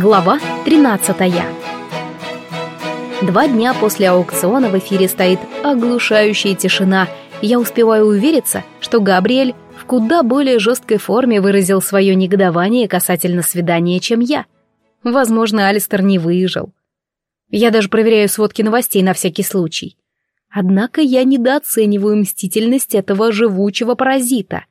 Глава 13 Два дня после аукциона в эфире стоит оглушающая тишина, я успеваю увериться, что Габриэль в куда более жесткой форме выразил свое негодование касательно свидания, чем я. Возможно, Алистер не выжил. Я даже проверяю сводки новостей на всякий случай. Однако я недооцениваю мстительность этого живучего паразита.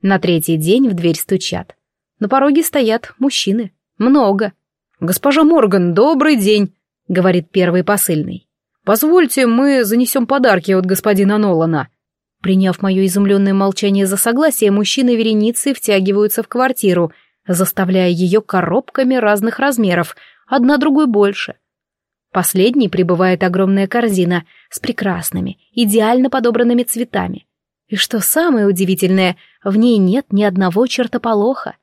На третий день в дверь стучат. На пороге стоят мужчины. Много. «Госпожа Морган, добрый день», — говорит первый посыльный. «Позвольте, мы занесем подарки от господина Нолана». Приняв мое изумленное молчание за согласие, мужчины вереницы втягиваются в квартиру, заставляя ее коробками разных размеров, одна другой больше. Последней прибывает огромная корзина с прекрасными, идеально подобранными цветами. И что самое удивительное, в ней нет ни одного чертополоха.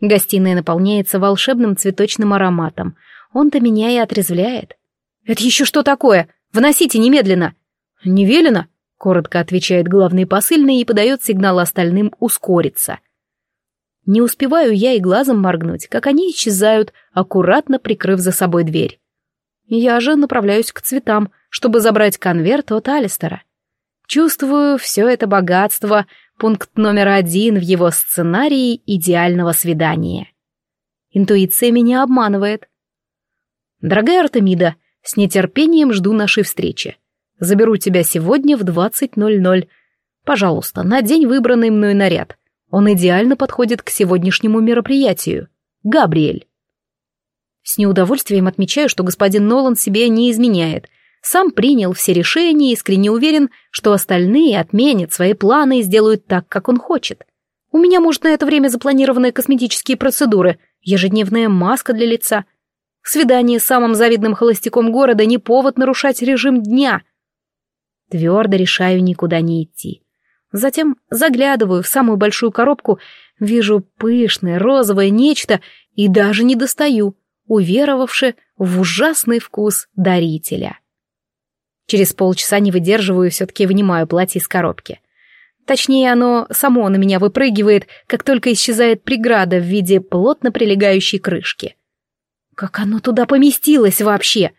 Гостиная наполняется волшебным цветочным ароматом. Он-то меня и отрезвляет. «Это еще что такое? Вносите немедленно!» «Не велено?» — коротко отвечает главный посыльный и подает сигнал остальным ускориться. Не успеваю я и глазом моргнуть, как они исчезают, аккуратно прикрыв за собой дверь. Я же направляюсь к цветам, чтобы забрать конверт от Алистера. Чувствую все это богатство, пункт номер один в его сценарии идеального свидания. Интуиция меня обманывает. Дорогая Артемида, с нетерпением жду нашей встречи. Заберу тебя сегодня в 20.00. Пожалуйста, надень выбранный мной наряд. Он идеально подходит к сегодняшнему мероприятию. Габриэль. С неудовольствием отмечаю, что господин Нолан себе не изменяет, сам принял все решения и искренне уверен, что остальные отменят свои планы и сделают так, как он хочет. У меня, может, на это время запланированные косметические процедуры, ежедневная маска для лица. Свидание с самым завидным холостяком города не повод нарушать режим дня. Твердо решаю никуда не идти. Затем заглядываю в самую большую коробку, вижу пышное розовое нечто и даже не достаю, уверовавши в ужасный вкус дарителя. Через полчаса не выдерживаю, все-таки вынимаю платье из коробки. Точнее, оно само на меня выпрыгивает, как только исчезает преграда в виде плотно прилегающей крышки. Как оно туда поместилось вообще?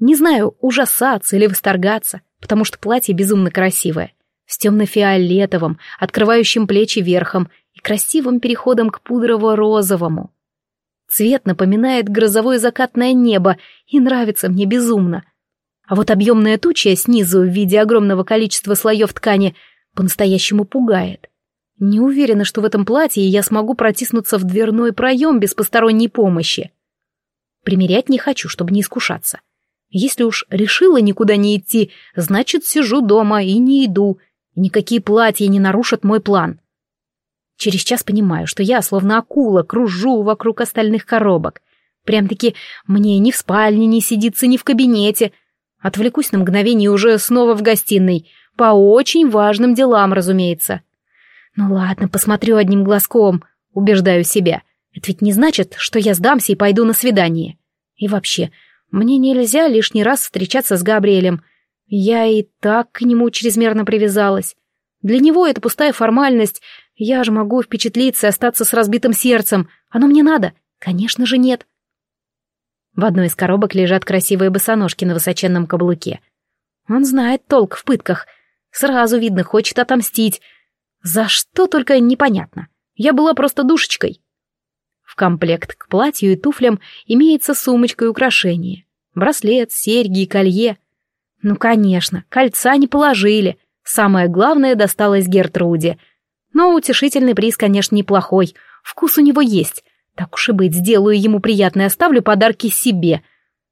Не знаю, ужасаться или восторгаться, потому что платье безумно красивое, с темно-фиолетовым, открывающим плечи верхом и красивым переходом к пудрово-розовому. Цвет напоминает грозовое закатное небо и нравится мне безумно — а вот объемная туча снизу в виде огромного количества слоев ткани по-настоящему пугает. Не уверена, что в этом платье я смогу протиснуться в дверной проем без посторонней помощи. Примерять не хочу, чтобы не искушаться. Если уж решила никуда не идти, значит, сижу дома и не иду. никакие платья не нарушат мой план. Через час понимаю, что я, словно акула, кружу вокруг остальных коробок. Прям-таки мне ни в спальне не сидится, ни в кабинете — Отвлекусь на мгновение уже снова в гостиной. По очень важным делам, разумеется. Ну ладно, посмотрю одним глазком, убеждаю себя. Это ведь не значит, что я сдамся и пойду на свидание. И вообще, мне нельзя лишний раз встречаться с Габриэлем. Я и так к нему чрезмерно привязалась. Для него это пустая формальность. Я же могу впечатлиться и остаться с разбитым сердцем. Оно мне надо? Конечно же нет. В одной из коробок лежат красивые босоножки на высоченном каблуке. Он знает толк в пытках. Сразу видно, хочет отомстить. За что только непонятно. Я была просто душечкой. В комплект к платью и туфлям имеется сумочка и украшение. Браслет, серьги и колье. Ну, конечно, кольца не положили. Самое главное досталось Гертруде. Но утешительный приз, конечно, неплохой. Вкус у него есть. Так уж и быть, сделаю ему приятное, оставлю подарки себе.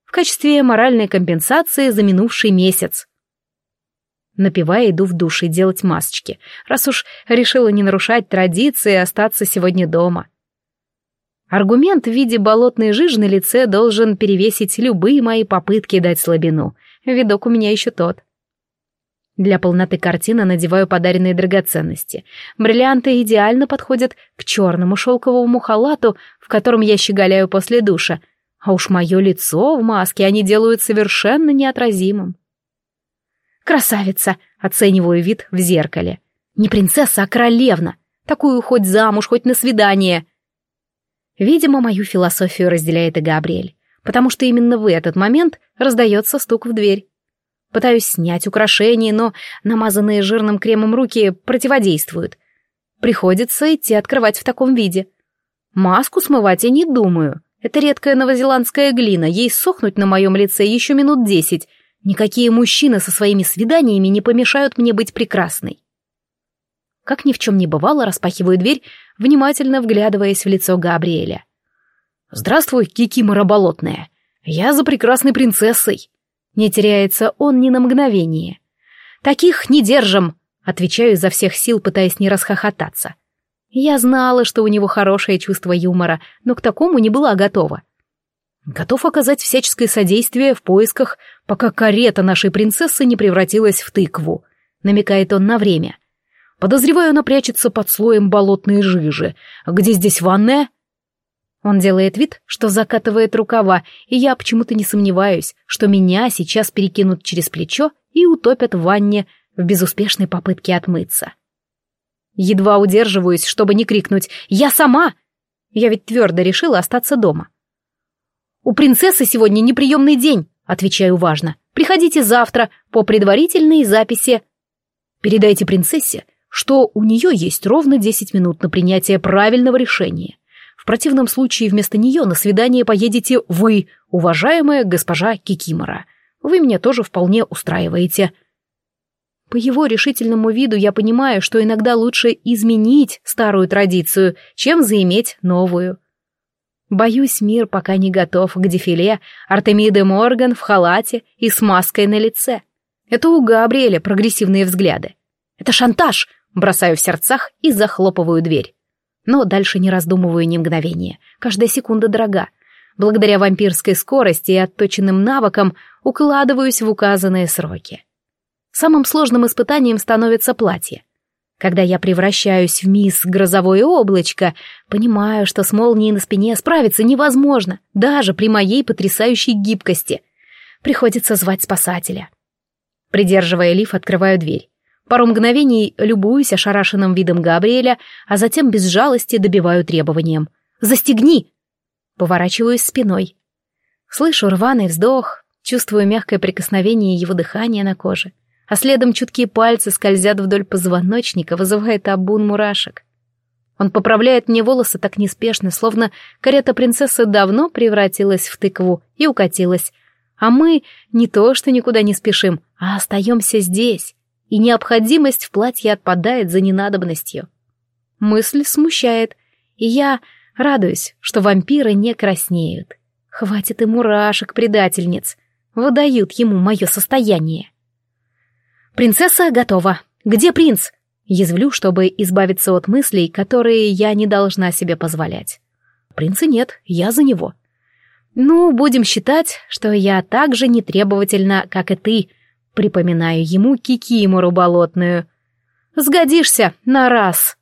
В качестве моральной компенсации за минувший месяц. Напивая, иду в душ и делать масочки, раз уж решила не нарушать традиции остаться сегодня дома. Аргумент в виде болотной жижи на лице должен перевесить любые мои попытки дать слабину. Видок у меня еще тот. Для полноты картины надеваю подаренные драгоценности. Бриллианты идеально подходят к черному шелковому халату, в котором я щеголяю после душа. А уж мое лицо в маске они делают совершенно неотразимым. «Красавица!» — оцениваю вид в зеркале. «Не принцесса, а королевна. Такую хоть замуж, хоть на свидание». Видимо, мою философию разделяет и Габриэль, потому что именно в этот момент раздается стук в дверь. Пытаюсь снять украшения, но намазанные жирным кремом руки противодействуют. Приходится идти открывать в таком виде. Маску смывать я не думаю. Это редкая новозеландская глина, ей сохнуть на моем лице еще минут десять. Никакие мужчины со своими свиданиями не помешают мне быть прекрасной. Как ни в чем не бывало, распахиваю дверь, внимательно вглядываясь в лицо Габриэля. «Здравствуй, Кикимора болотная. Я за прекрасной принцессой». Не теряется он ни на мгновение. «Таких не держим!» — отвечаю изо всех сил, пытаясь не расхохотаться. Я знала, что у него хорошее чувство юмора, но к такому не была готова. Готов оказать всяческое содействие в поисках, пока карета нашей принцессы не превратилась в тыкву, намекает он на время. Подозреваю, она прячется под слоем болотной жижи. Где здесь ванная? Он делает вид, что закатывает рукава, и я почему-то не сомневаюсь, что меня сейчас перекинут через плечо и утопят в ванне в безуспешной попытке отмыться. Едва удерживаюсь, чтобы не крикнуть «Я сама!» Я ведь твердо решила остаться дома. «У принцессы сегодня неприемный день», — отвечаю важно. «Приходите завтра по предварительной записи». Передайте принцессе, что у нее есть ровно 10 минут на принятие правильного решения. В противном случае вместо нее на свидание поедете вы, уважаемая госпожа Кикимора. Вы меня тоже вполне устраиваете. По его решительному виду я понимаю, что иногда лучше изменить старую традицию, чем заиметь новую. Боюсь, мир пока не готов к дефиле Артемиды Морган в халате и с маской на лице. Это у Габриэля прогрессивные взгляды. Это шантаж, Бросаю в сердцах и захлопываю дверь. Но дальше не раздумываю ни мгновения. Каждая секунда дорога. Благодаря вампирской скорости и отточенным навыкам укладываюсь в указанные сроки. Самым сложным испытанием становится платье. Когда я превращаюсь в мисс Грозовое облачко, понимаю, что с молнией на спине справиться невозможно, даже при моей потрясающей гибкости. Приходится звать спасателя. Придерживая лиф, открываю дверь. Пару мгновений любуюсь ошарашенным видом Габриэля, а затем без жалости добиваю требованием. «Застегни!» Поворачиваюсь спиной. Слышу рваный вздох, чувствую мягкое прикосновение его дыхания на коже, а следом чуткие пальцы скользят вдоль позвоночника, вызывая табун мурашек. Он поправляет мне волосы так неспешно, словно карета принцессы давно превратилась в тыкву и укатилась, а мы не то что никуда не спешим, а остаемся здесь и необходимость в платье отпадает за ненадобностью. Мысль смущает, и я радуюсь, что вампиры не краснеют. Хватит и мурашек, предательниц. Выдают ему мое состояние. «Принцесса готова. Где принц?» Язвлю, чтобы избавиться от мыслей, которые я не должна себе позволять. Принца нет, я за него. Ну, будем считать, что я так же нетребовательна, как и ты, Припоминаю ему кикимору болотную. «Сгодишься на раз!»